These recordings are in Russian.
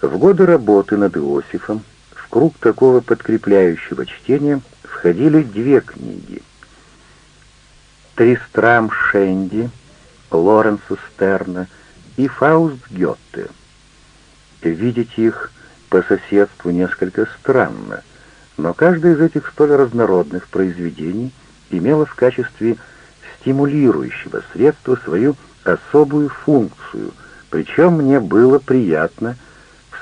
В годы работы над Иосифом в круг такого подкрепляющего чтения входили две книги. «Тристрам Шенди» Лоренса Стерна и Фауст Гетте. Видеть их по соседству несколько странно, но каждое из этих столь разнородных произведений имело в качестве стимулирующего средства свою особую функцию, причем мне было приятно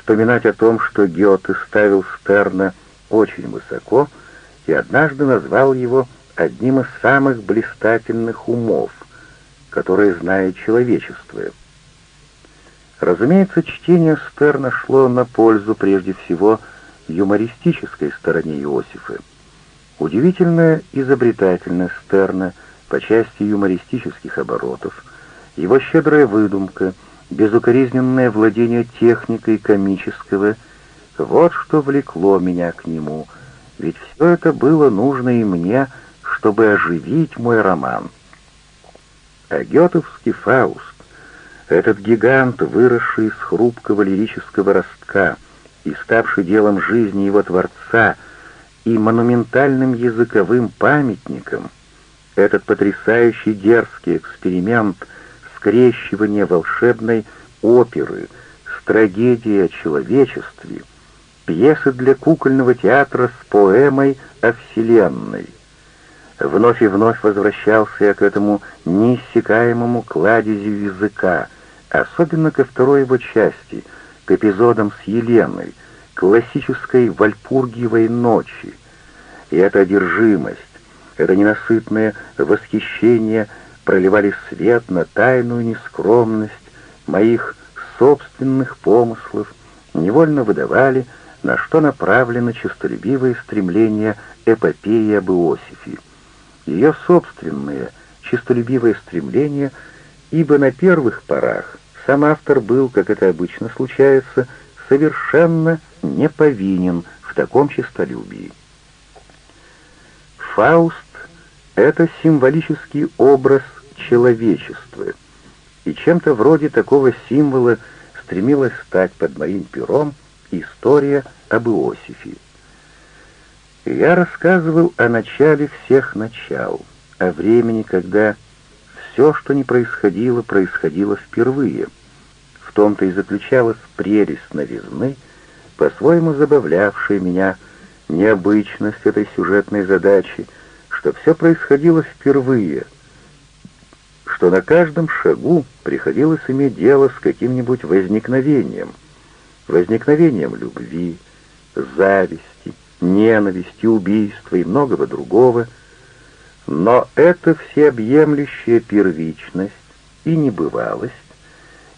вспоминать о том, что Гёте ставил Стерна очень высоко и однажды назвал его одним из самых блистательных умов, которые знает человечество. Разумеется, чтение Стерна шло на пользу прежде всего юмористической стороне Иосифа. Удивительная изобретательность Стерна по части юмористических оборотов, его щедрая выдумка, безукоризненное владение техникой комического — вот что влекло меня к нему, ведь все это было нужно и мне, чтобы оживить мой роман. А Фауст, этот гигант, выросший из хрупкого лирического ростка и ставший делом жизни его творца и монументальным языковым памятником, этот потрясающий дерзкий эксперимент скрещивания волшебной оперы с о человечестве, пьесы для кукольного театра с поэмой о Вселенной, Вновь и вновь возвращался я к этому неиссякаемому кладезю языка, особенно ко второй его части, к эпизодам с Еленой, классической Вальпургиевой ночи. И эта одержимость, это ненасытное восхищение проливали свет на тайную нескромность моих собственных помыслов, невольно выдавали, на что направлены честолюбивые стремления эпопеи об Иосифе ее собственные чистолюбивые стремления, ибо на первых порах сам автор был, как это обычно случается, совершенно не повинен в таком честолюбии. Фауст — это символический образ человечества, и чем-то вроде такого символа стремилась стать под моим пером история об Иосифе. Я рассказывал о начале всех начал, о времени, когда все, что не происходило, происходило впервые. В том-то и заключалась прелесть новизны, по-своему забавлявшая меня необычность этой сюжетной задачи, что все происходило впервые, что на каждом шагу приходилось иметь дело с каким-нибудь возникновением, возникновением любви, зависти, ненависти, убийства и многого другого, но эта всеобъемлющая первичность и небывалость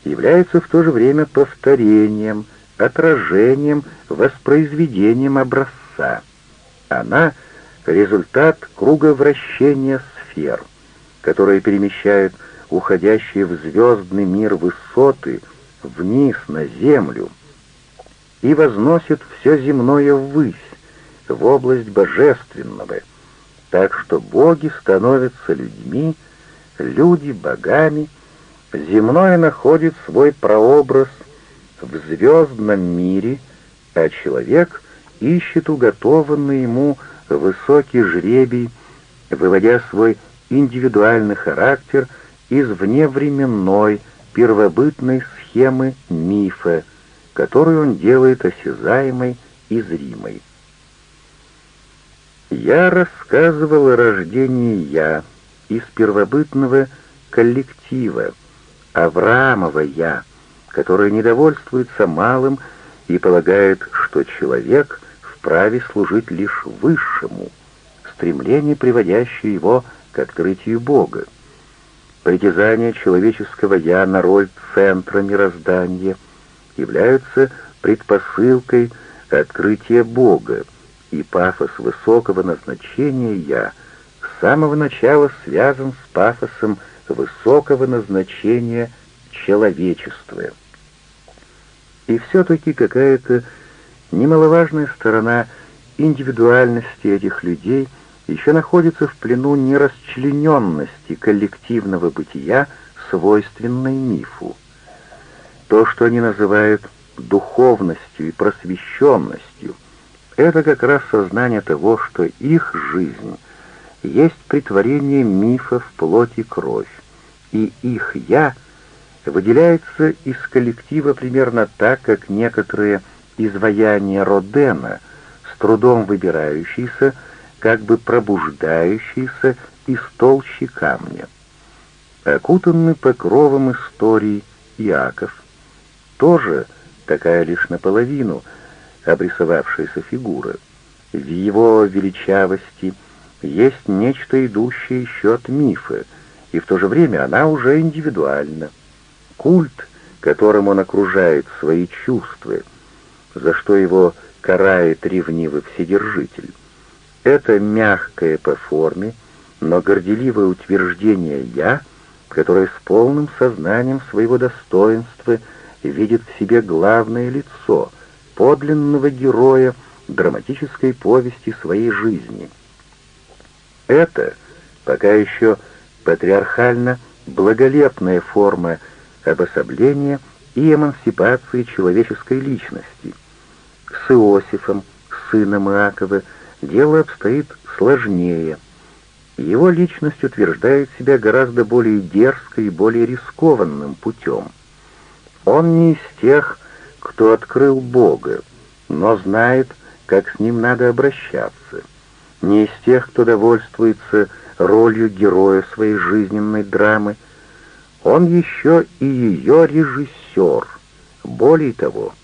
является в то же время повторением, отражением, воспроизведением образца. Она — результат круга вращения сфер, которые перемещают уходящие в звездный мир высоты вниз на землю и возносят все земное ввысь, в область божественного, так что боги становятся людьми, люди — богами, земное находит свой прообраз в звездном мире, а человек ищет уготованный ему высокий жребий, выводя свой индивидуальный характер из вневременной первобытной схемы мифа, которую он делает осязаемой и зримой. Я рассказывал о рождении «я» из первобытного коллектива, Авраамова «я», которое недовольствуется малым и полагает, что человек вправе служить лишь высшему, стремление, приводящее его к открытию Бога. Притязание человеческого «я» на роль центра мироздания являются предпосылкой открытия Бога, и пафос высокого назначения «я» с самого начала связан с пафосом высокого назначения человечества. И все-таки какая-то немаловажная сторона индивидуальности этих людей еще находится в плену нерасчлененности коллективного бытия, свойственной мифу. То, что они называют духовностью и просвещенностью, это как раз сознание того, что их жизнь есть притворение мифа в плоть и кровь, и их «я» выделяется из коллектива примерно так, как некоторые изваяния Родена, с трудом выбирающиеся, как бы пробуждающиеся из толщи камня. Окутанный покровом истории Иаков, тоже такая лишь наполовину обрисовавшаяся фигура. В его величавости есть нечто идущее еще от мифа, и в то же время она уже индивидуальна. Культ, которым он окружает свои чувства, за что его карает ревнивый Вседержитель. Это мягкое по форме, но горделивое утверждение «я», которое с полным сознанием своего достоинства видит в себе главное лицо, подлинного героя драматической повести своей жизни. Это пока еще патриархально благолепная форма обособления и эмансипации человеческой личности. С Иосифом, сыном Иакова, дело обстоит сложнее. Его личность утверждает себя гораздо более дерзко и более рискованным путем. Он не из тех, кто открыл Бога, но знает, как с ним надо обращаться. Не из тех, кто довольствуется ролью героя своей жизненной драмы, он еще и ее режиссер. Более того,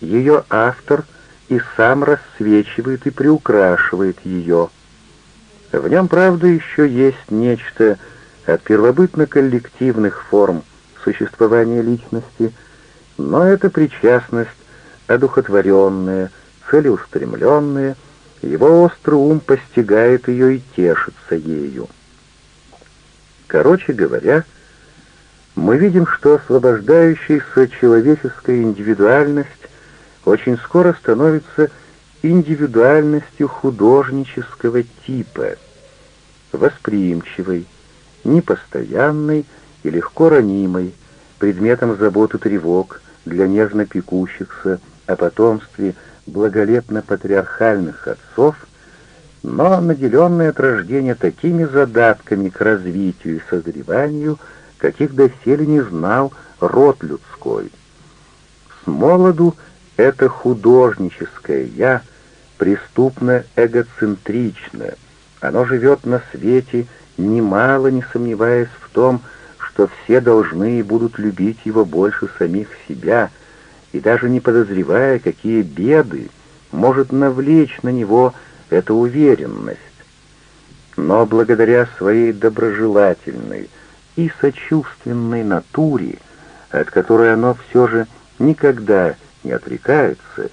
ее автор и сам рассвечивает и приукрашивает ее. В нем, правда, еще есть нечто от первобытно-коллективных форм существования личности, но это причастность одухотворенная, целеустремленная, его острый ум постигает ее и тешится ею. Короче говоря, мы видим, что освобождающаяся человеческая индивидуальность очень скоро становится индивидуальностью художнического типа, восприимчивой, непостоянной и легко ранимой, предметом забот и тревог для нежно пекущихся о потомстве благолепно-патриархальных отцов, но наделенные от рождения такими задатками к развитию и созреванию, каких доселе не знал род людской. С молоду это художническое «я» преступно эгоцентрично, оно живет на свете, немало не сомневаясь в том, что все должны и будут любить его больше самих себя, и даже не подозревая, какие беды может навлечь на него эта уверенность. Но благодаря своей доброжелательной, и сочувственной натуре, от которой оно все же никогда не отрекается,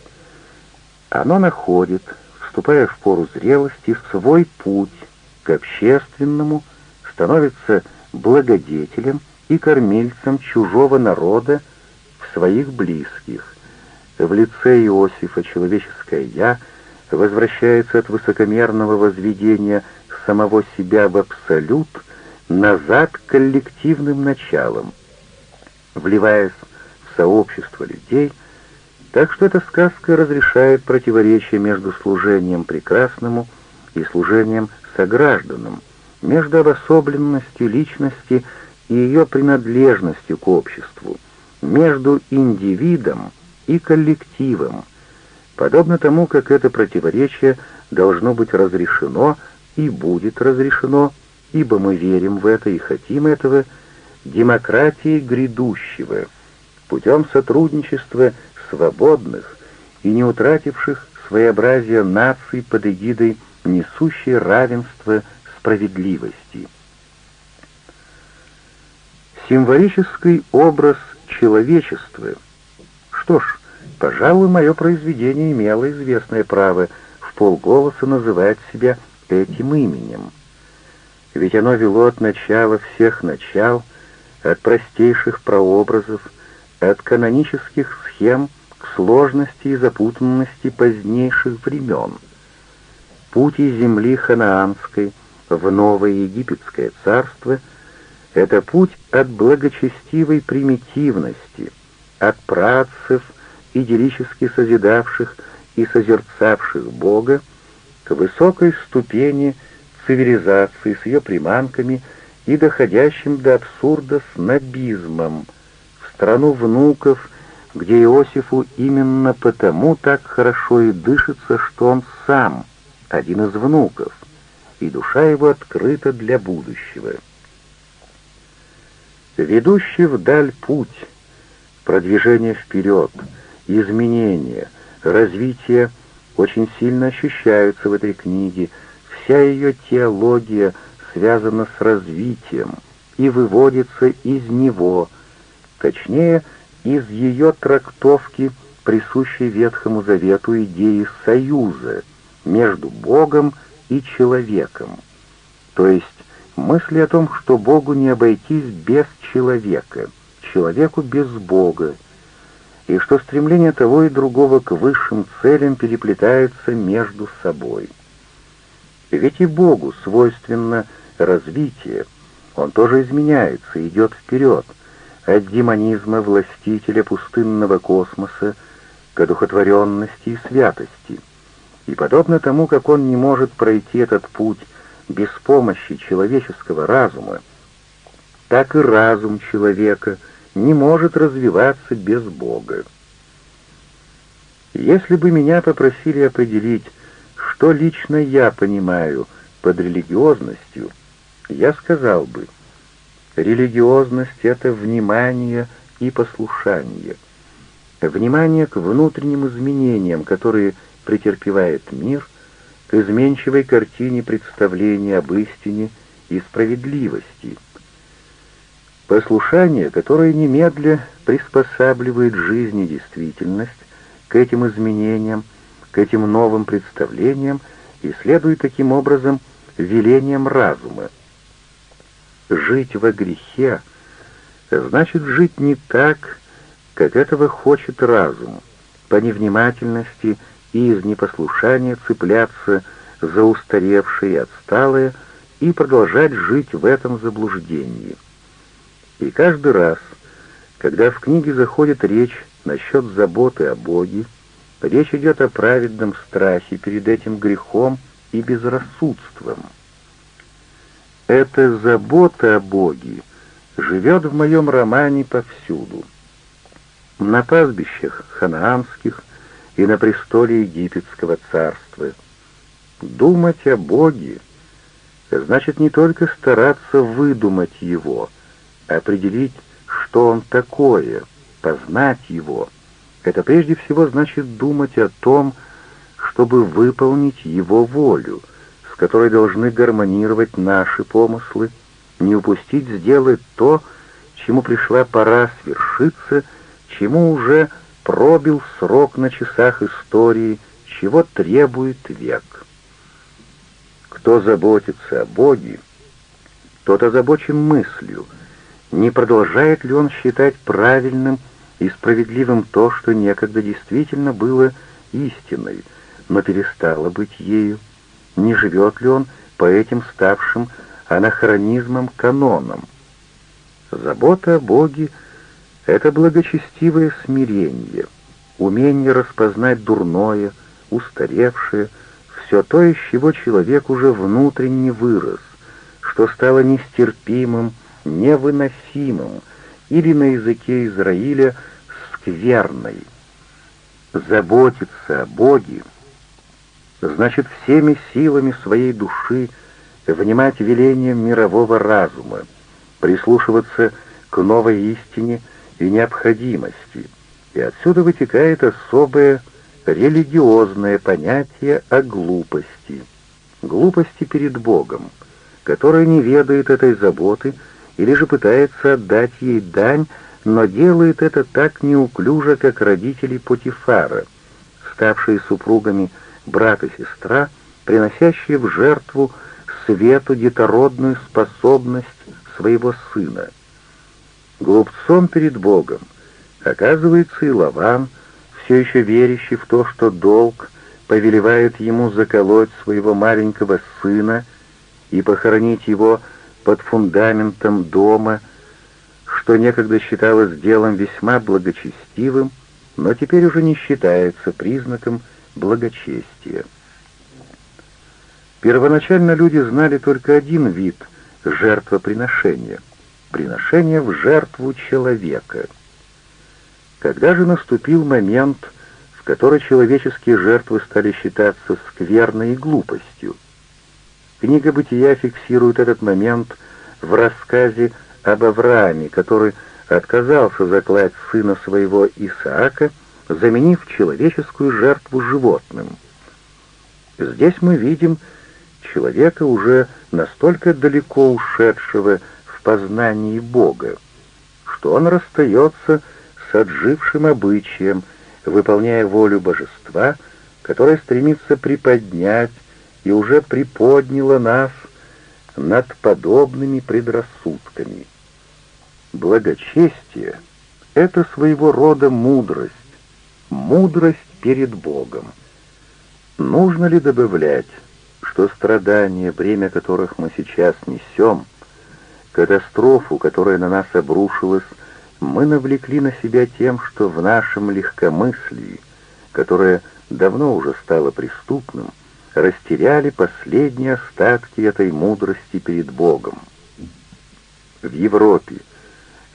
оно находит, вступая в пору зрелости, свой путь к общественному, становится благодетелем и кормильцем чужого народа в своих близких. В лице Иосифа человеческое «я» возвращается от высокомерного возведения самого себя в абсолют — назад к коллективным началам, вливаясь в сообщество людей, так что эта сказка разрешает противоречие между служением прекрасному и служением согражданам, между обособленностью личности и ее принадлежностью к обществу, между индивидом и коллективом, подобно тому, как это противоречие должно быть разрешено и будет разрешено ибо мы верим в это и хотим этого, демократии грядущего, путем сотрудничества свободных и не утративших своеобразие наций под эгидой несущей равенство справедливости. Символический образ человечества. Что ж, пожалуй, мое произведение имело известное право в полголоса называть себя этим именем ведь оно вело от начала всех начал, от простейших прообразов, от канонических схем сложности и запутанности позднейших времен. Путь из земли ханаанской в новое египетское царство — это путь от благочестивой примитивности, от працев идиллически созидавших и созерцавших Бога, к высокой ступени цивилизации с ее приманками и доходящим до абсурда снобизмом, в страну внуков, где Иосифу именно потому так хорошо и дышится, что он сам один из внуков, и душа его открыта для будущего. Ведущий вдаль путь, продвижение вперед, изменения, развитие очень сильно ощущаются в этой книге, вся ее теология связана с развитием и выводится из него, точнее, из ее трактовки, присущей Ветхому Завету идеи союза между Богом и человеком, то есть мысли о том, что Богу не обойтись без человека, человеку без Бога, и что стремление того и другого к высшим целям переплетается между собой. Ведь и Богу свойственно развитие, он тоже изменяется, идет вперед, от демонизма властителя пустынного космоса к одухотворенности и святости. И подобно тому, как он не может пройти этот путь без помощи человеческого разума, так и разум человека не может развиваться без Бога. Если бы меня попросили определить, что лично я понимаю под религиозностью, я сказал бы, религиозность — это внимание и послушание. Внимание к внутренним изменениям, которые претерпевает мир, к изменчивой картине представления об истине и справедливости. Послушание, которое немедля приспосабливает жизнь и действительность к этим изменениям, к этим новым представлениям и следует таким образом велениям разума. Жить во грехе значит жить не так, как этого хочет разум, по невнимательности и из непослушания цепляться за устаревшее и отсталое и продолжать жить в этом заблуждении. И каждый раз, когда в книге заходит речь насчет заботы о Боге, речь идет о праведном страхе перед этим грехом и безрассудством. Эта забота о Боге живет в моем романе повсюду. На пастбищах ханаанских, и на престоле египетского царства. Думать о Боге значит не только стараться выдумать Его, а определить, что Он такое, познать Его. Это прежде всего значит думать о том, чтобы выполнить Его волю, которой должны гармонировать наши помыслы, не упустить сделать то, чему пришла пора свершиться, чему уже пробил срок на часах истории, чего требует век. Кто заботится о Боге, тот озабочен мыслью, не продолжает ли он считать правильным и справедливым то, что некогда действительно было истиной, но перестало быть ею, не живет ли он по этим ставшим анахронизмам канонам. Забота о Боге — это благочестивое смирение, умение распознать дурное, устаревшее, все то, из чего человек уже внутренне вырос, что стало нестерпимым, невыносимым, или на языке Израиля скверной. Заботиться о Боге значит всеми силами своей души внимать велениям мирового разума, прислушиваться к новой истине — и необходимости, и отсюда вытекает особое религиозное понятие о глупости, глупости перед Богом, который не ведает этой заботы или же пытается отдать ей дань, но делает это так неуклюже, как родители Потифара, ставшие супругами брат и сестра, приносящие в жертву свету детородную способность своего сына. Глупцом перед Богом оказывается и Лаван, все еще верящий в то, что долг повелевает ему заколоть своего маленького сына и похоронить его под фундаментом дома, что некогда считалось делом весьма благочестивым, но теперь уже не считается признаком благочестия. Первоначально люди знали только один вид жертвоприношения — приношение в жертву человека. Когда же наступил момент, в который человеческие жертвы стали считаться скверной и глупостью, книга «Бытия» фиксирует этот момент в рассказе об Аврааме, который отказался заклать сына своего Исаака, заменив человеческую жертву животным. Здесь мы видим человека, уже настолько далеко ушедшего в познании Бога, что он расстается с отжившим обычаем, выполняя волю божества, которое стремится приподнять и уже приподняло нас над подобными предрассудками. Благочестие — это своего рода мудрость, мудрость перед Богом. Нужно ли добавлять, что страдания, бремя которых мы сейчас несем, катастрофу, которая на нас обрушилась, мы навлекли на себя тем, что в нашем легкомыслии, которое давно уже стало преступным, растеряли последние остатки этой мудрости перед Богом. В Европе,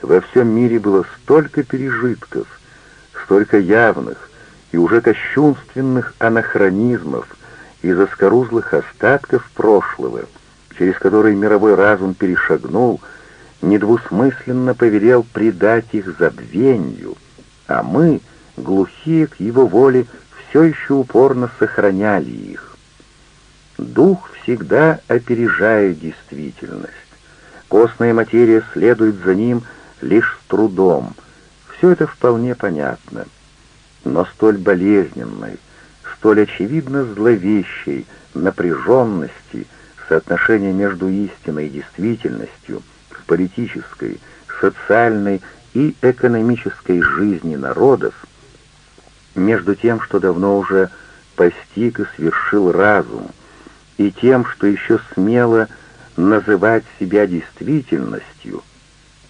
во всем мире было столько пережитков, столько явных и уже кощунственных анахронизмов и заскорузлых остатков прошлого, через которые мировой разум перешагнул, недвусмысленно повелел предать их забвенью, а мы, глухие к его воле, все еще упорно сохраняли их. Дух всегда опережает действительность. Костная материя следует за ним лишь с трудом. Все это вполне понятно. Но столь болезненной, столь очевидно зловещей напряженности соотношения между истиной и действительностью в политической, социальной и экономической жизни народов, между тем, что давно уже постиг и свершил разум, и тем, что еще смело называть себя действительностью —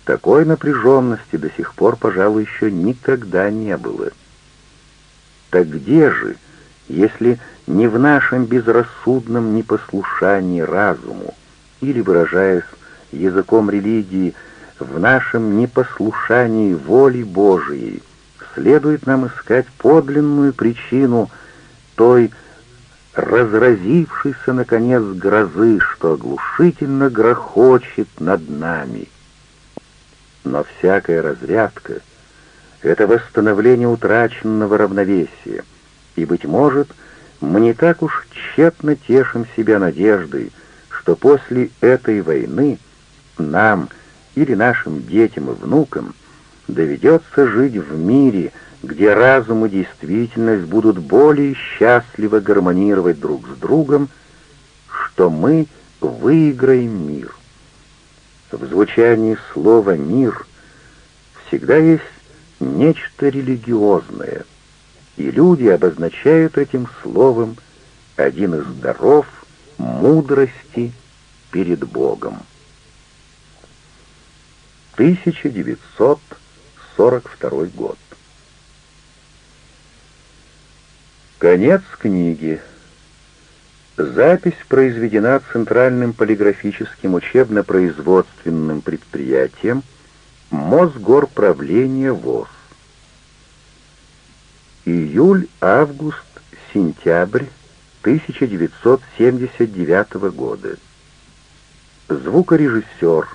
такой напряженности до сих пор, пожалуй, еще никогда не было. Так где же, если не в нашем безрассудном непослушании разуму, или, выражаясь языком религии, в нашем непослушании воли Божией, следует нам искать подлинную причину той разразившейся, наконец, грозы, что оглушительно грохочет над нами — но всякая разрядка — это восстановление утраченного равновесия, и, быть может, мы не так уж тщетно тешим себя надеждой, что после этой войны нам или нашим детям и внукам доведется жить в мире, где разум и действительность будут более счастливо гармонировать друг с другом, что мы выиграем мир. В звучании слова «мир» всегда есть нечто религиозное, и люди обозначают этим словом один из даров мудрости перед Богом. 1942 год. Конец книги. Запись произведена Центральным полиграфическим учебно-производственным предприятием Мосгорправления ВОЗ. Июль, август, сентябрь 1979 года. Звукорежиссер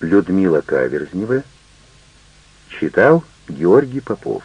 Людмила Каверзнева читал Георгий Попов.